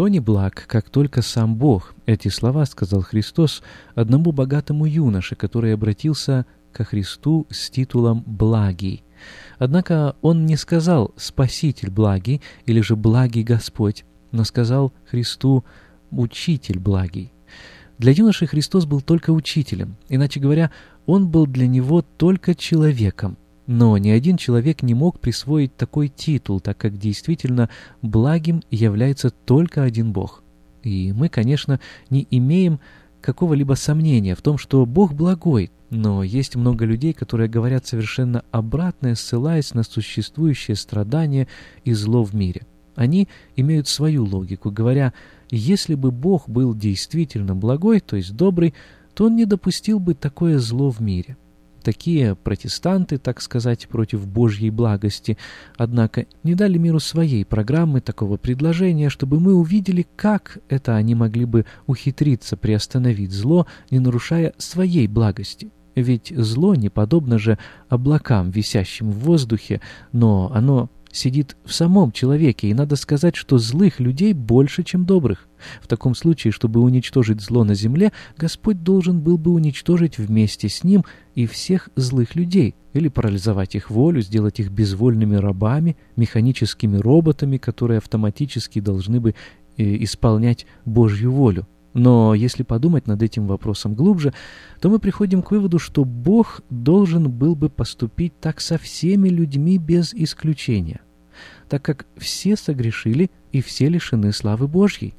«Никто не благ, как только сам Бог». Эти слова сказал Христос одному богатому юноше, который обратился ко Христу с титулом «благий». Однако он не сказал «спаситель благий» или же «благий Господь», но сказал Христу «учитель благий». Для юноши Христос был только учителем, иначе говоря, он был для него только человеком, но ни один человек не мог присвоить такой титул, так как действительно благим является только один Бог. И мы, конечно, не имеем какого-либо сомнения в том, что Бог благой, но есть много людей, которые говорят совершенно обратное, ссылаясь на существующее страдание и зло в мире. Они имеют свою логику, говоря, если бы Бог был действительно благой, то есть добрый, то Он не допустил бы такое зло в мире. Такие протестанты, так сказать, против Божьей благости, однако не дали миру своей программы такого предложения, чтобы мы увидели, как это они могли бы ухитриться приостановить зло, не нарушая своей благости. Ведь зло не подобно же облакам, висящим в воздухе, но оно сидит в самом человеке, и надо сказать, что злых людей больше, чем добрых. В таком случае, чтобы уничтожить зло на земле, Господь должен был бы уничтожить вместе с ним и всех злых людей, или парализовать их волю, сделать их безвольными рабами, механическими роботами, которые автоматически должны бы э, исполнять Божью волю. Но если подумать над этим вопросом глубже, то мы приходим к выводу, что Бог должен был бы поступить так со всеми людьми без исключения, так как все согрешили и все лишены славы Божьей.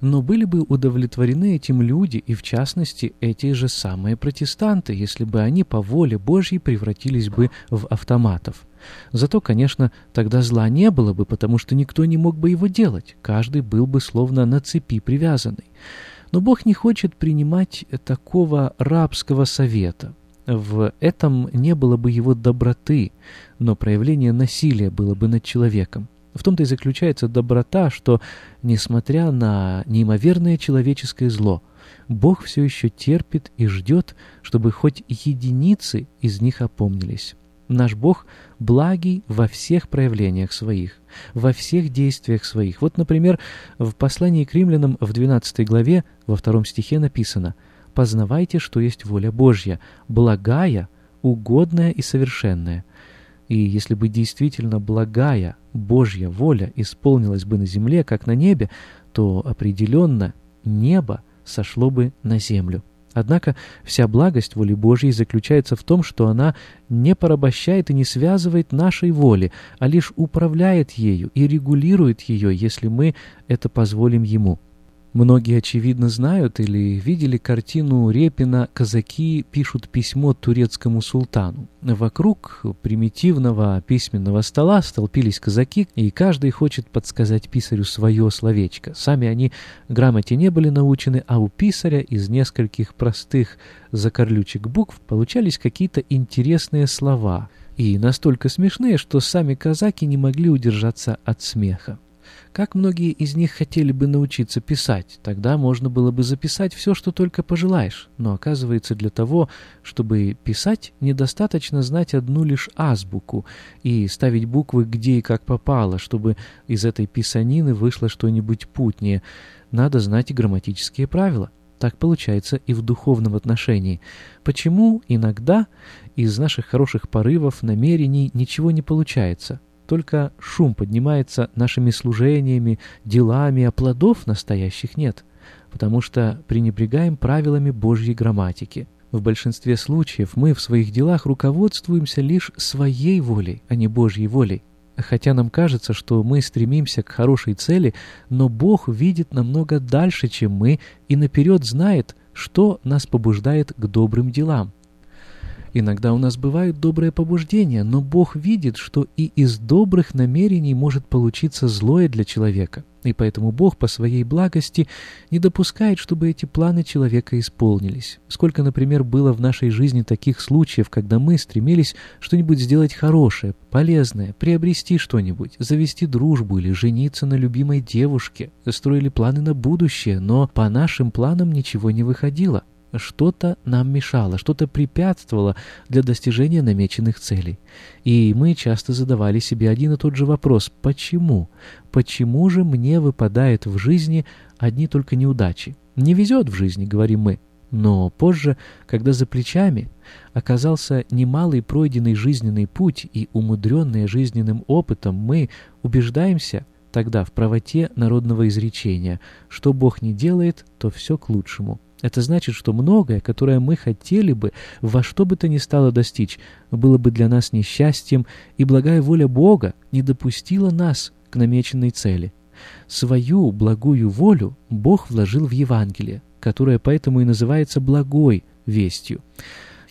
Но были бы удовлетворены этим люди, и в частности эти же самые протестанты, если бы они по воле Божьей превратились бы в автоматов. Зато, конечно, тогда зла не было бы, потому что никто не мог бы его делать, каждый был бы словно на цепи привязанный. Но Бог не хочет принимать такого рабского совета. В этом не было бы его доброты, но проявление насилия было бы над человеком. В том-то и заключается доброта, что, несмотря на неимоверное человеческое зло, Бог все еще терпит и ждет, чтобы хоть единицы из них опомнились. Наш Бог благий во всех проявлениях своих, во всех действиях своих. Вот, например, в послании к римлянам в 12 главе во втором стихе написано «Познавайте, что есть воля Божья, благая, угодная и совершенная». И если бы действительно благая Божья воля исполнилась бы на земле, как на небе, то определенно небо сошло бы на землю. Однако вся благость воли Божьей заключается в том, что она не порабощает и не связывает нашей воли, а лишь управляет ею и регулирует ее, если мы это позволим Ему. Многие, очевидно, знают или видели картину Репина «Казаки пишут письмо турецкому султану». Вокруг примитивного письменного стола столпились казаки, и каждый хочет подсказать писарю свое словечко. Сами они грамоте не были научены, а у писаря из нескольких простых закорлючек букв получались какие-то интересные слова, и настолько смешные, что сами казаки не могли удержаться от смеха. Как многие из них хотели бы научиться писать, тогда можно было бы записать все, что только пожелаешь. Но оказывается, для того, чтобы писать, недостаточно знать одну лишь азбуку и ставить буквы где и как попало, чтобы из этой писанины вышло что-нибудь путнее. Надо знать и грамматические правила. Так получается и в духовном отношении. Почему иногда из наших хороших порывов, намерений ничего не получается? Только шум поднимается нашими служениями, делами, а плодов настоящих нет, потому что пренебрегаем правилами Божьей грамматики. В большинстве случаев мы в своих делах руководствуемся лишь своей волей, а не Божьей волей. Хотя нам кажется, что мы стремимся к хорошей цели, но Бог видит намного дальше, чем мы, и наперед знает, что нас побуждает к добрым делам. Иногда у нас бывают добрые побуждения, но Бог видит, что и из добрых намерений может получиться злое для человека. И поэтому Бог по своей благости не допускает, чтобы эти планы человека исполнились. Сколько, например, было в нашей жизни таких случаев, когда мы стремились что-нибудь сделать хорошее, полезное, приобрести что-нибудь, завести дружбу или жениться на любимой девушке, строили планы на будущее, но по нашим планам ничего не выходило что-то нам мешало, что-то препятствовало для достижения намеченных целей. И мы часто задавали себе один и тот же вопрос «почему?». Почему же мне выпадает в жизни одни только неудачи? Не везет в жизни, говорим мы. Но позже, когда за плечами оказался немалый пройденный жизненный путь и умудренный жизненным опытом, мы убеждаемся тогда в правоте народного изречения «что Бог не делает, то все к лучшему». Это значит, что многое, которое мы хотели бы во что бы то ни стало достичь, было бы для нас несчастьем, и благая воля Бога не допустила нас к намеченной цели. Свою благую волю Бог вложил в Евангелие, которое поэтому и называется благой вестью.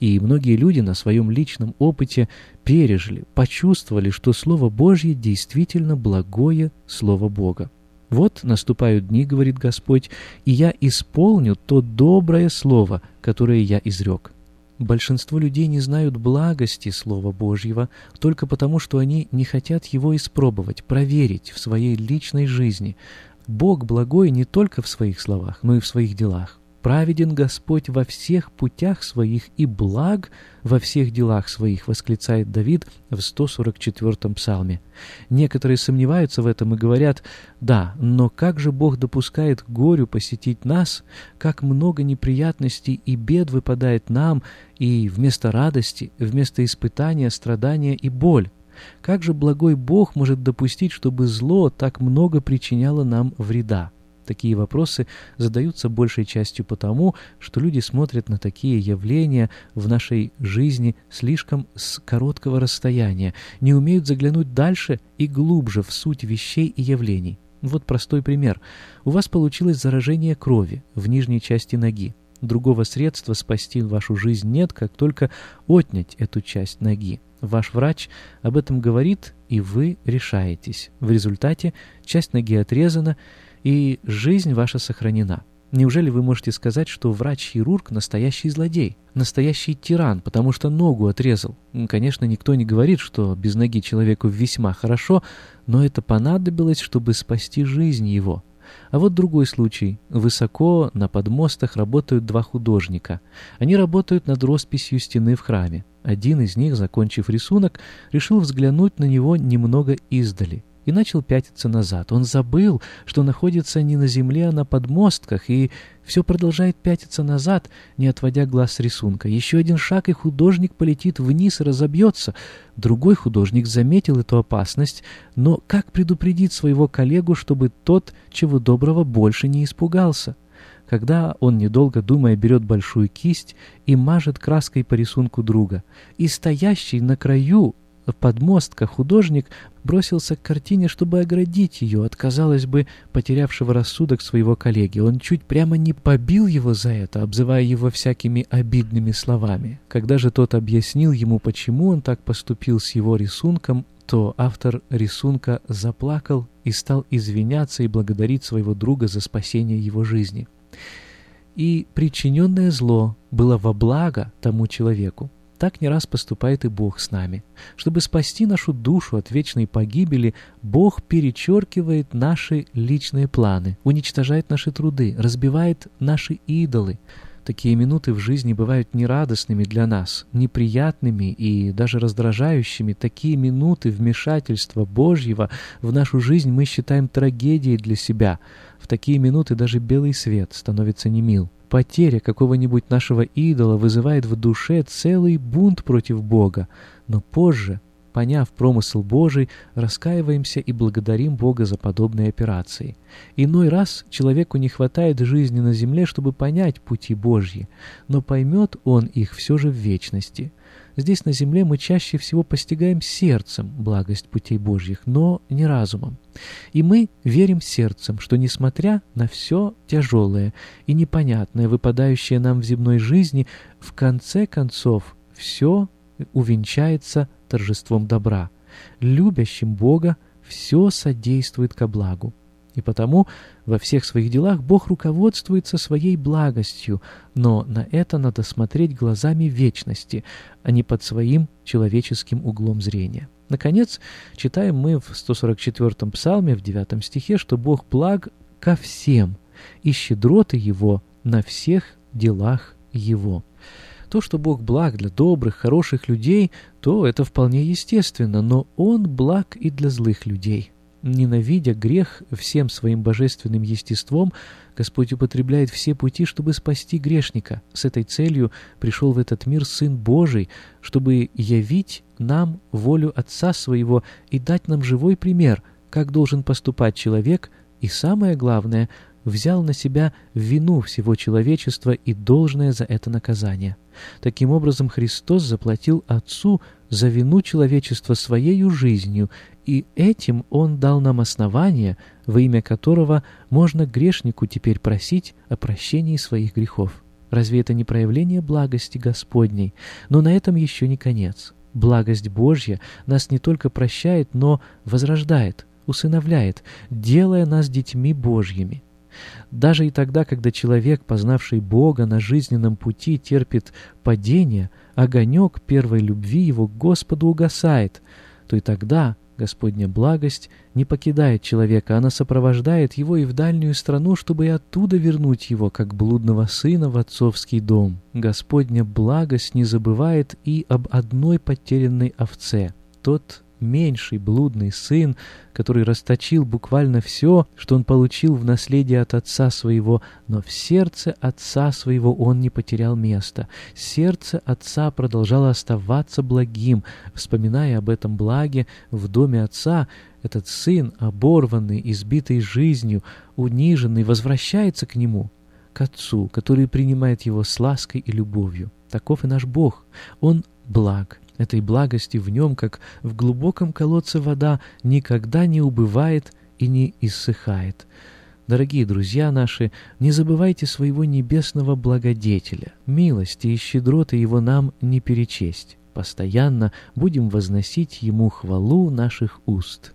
И многие люди на своем личном опыте пережили, почувствовали, что Слово Божье действительно благое Слово Бога. «Вот наступают дни, — говорит Господь, — и я исполню то доброе слово, которое я изрек». Большинство людей не знают благости Слова Божьего только потому, что они не хотят его испробовать, проверить в своей личной жизни. Бог благой не только в своих словах, но и в своих делах. Праведен Господь во всех путях своих и благ во всех делах своих, восклицает Давид в 144-м псалме. Некоторые сомневаются в этом и говорят, да, но как же Бог допускает горю посетить нас, как много неприятностей и бед выпадает нам, и вместо радости, вместо испытания, страдания и боль. Как же благой Бог может допустить, чтобы зло так много причиняло нам вреда? Такие вопросы задаются большей частью потому, что люди смотрят на такие явления в нашей жизни слишком с короткого расстояния, не умеют заглянуть дальше и глубже в суть вещей и явлений. Вот простой пример. У вас получилось заражение крови в нижней части ноги. Другого средства спасти вашу жизнь нет, как только отнять эту часть ноги. Ваш врач об этом говорит, и вы решаетесь. В результате часть ноги отрезана, и жизнь ваша сохранена. Неужели вы можете сказать, что врач-хирург – настоящий злодей, настоящий тиран, потому что ногу отрезал? Конечно, никто не говорит, что без ноги человеку весьма хорошо, но это понадобилось, чтобы спасти жизнь его. А вот другой случай. Высоко на подмостах работают два художника. Они работают над росписью стены в храме. Один из них, закончив рисунок, решил взглянуть на него немного издали и начал пятиться назад. Он забыл, что находится не на земле, а на подмостках, и все продолжает пятиться назад, не отводя глаз с рисунка. Еще один шаг, и художник полетит вниз и разобьется. Другой художник заметил эту опасность, но как предупредить своего коллегу, чтобы тот, чего доброго, больше не испугался? когда он, недолго думая, берет большую кисть и мажет краской по рисунку друга. И стоящий на краю подмостка художник бросился к картине, чтобы оградить ее от, казалось бы, потерявшего рассудок своего коллеги. Он чуть прямо не побил его за это, обзывая его всякими обидными словами. Когда же тот объяснил ему, почему он так поступил с его рисунком, то автор рисунка заплакал и стал извиняться и благодарить своего друга за спасение его жизни. И причиненное зло было во благо тому человеку. Так не раз поступает и Бог с нами. Чтобы спасти нашу душу от вечной погибели, Бог перечеркивает наши личные планы, уничтожает наши труды, разбивает наши идолы. Такие минуты в жизни бывают нерадостными для нас, неприятными и даже раздражающими. Такие минуты вмешательства Божьего в нашу жизнь мы считаем трагедией для себя. В такие минуты даже белый свет становится немил. Потеря какого-нибудь нашего идола вызывает в душе целый бунт против Бога, но позже, поняв промысл Божий, раскаиваемся и благодарим Бога за подобные операции. Иной раз человеку не хватает жизни на земле, чтобы понять пути Божьи, но поймет он их все же в вечности. Здесь на земле мы чаще всего постигаем сердцем благость путей Божьих, но не разумом. И мы верим сердцем, что несмотря на все тяжелое и непонятное, выпадающее нам в земной жизни, в конце концов все увенчается торжеством добра. Любящим Бога все содействует ко благу. И потому во всех своих делах Бог руководствуется своей благостью, но на это надо смотреть глазами вечности, а не под своим человеческим углом зрения. Наконец, читаем мы в 144-м псалме, в 9 стихе, что Бог благ ко всем, и щедроты Его на всех делах Его. То, что Бог благ для добрых, хороших людей, то это вполне естественно, но Он благ и для злых людей. Ненавидя грех всем своим божественным естеством, Господь употребляет все пути, чтобы спасти грешника. С этой целью пришел в этот мир Сын Божий, чтобы явить нам волю Отца Своего и дать нам живой пример, как должен поступать человек, и самое главное — взял на себя вину всего человечества и должное за это наказание. Таким образом, Христос заплатил Отцу за вину человечества Своею жизнью, и этим Он дал нам основание, во имя которого можно грешнику теперь просить о прощении своих грехов. Разве это не проявление благости Господней? Но на этом еще не конец. Благость Божья нас не только прощает, но возрождает, усыновляет, делая нас детьми Божьими. Даже и тогда, когда человек, познавший Бога на жизненном пути, терпит падение, огонек первой любви его к Господу угасает, то и тогда Господня благость не покидает человека, она сопровождает его и в дальнюю страну, чтобы и оттуда вернуть его, как блудного сына, в отцовский дом. Господня благость не забывает и об одной потерянной овце. Тот меньший блудный сын, который расточил буквально все, что он получил в наследие от отца своего, но в сердце отца своего он не потерял места. Сердце отца продолжало оставаться благим. Вспоминая об этом благе в доме отца, этот сын, оборванный, избитый жизнью, униженный, возвращается к нему, к отцу, который принимает его с лаской и любовью. Таков и наш Бог. Он благ, Этой благости в нем, как в глубоком колодце вода, никогда не убывает и не иссыхает. Дорогие друзья наши, не забывайте своего небесного благодетеля. Милости и щедроты его нам не перечесть. Постоянно будем возносить ему хвалу наших уст.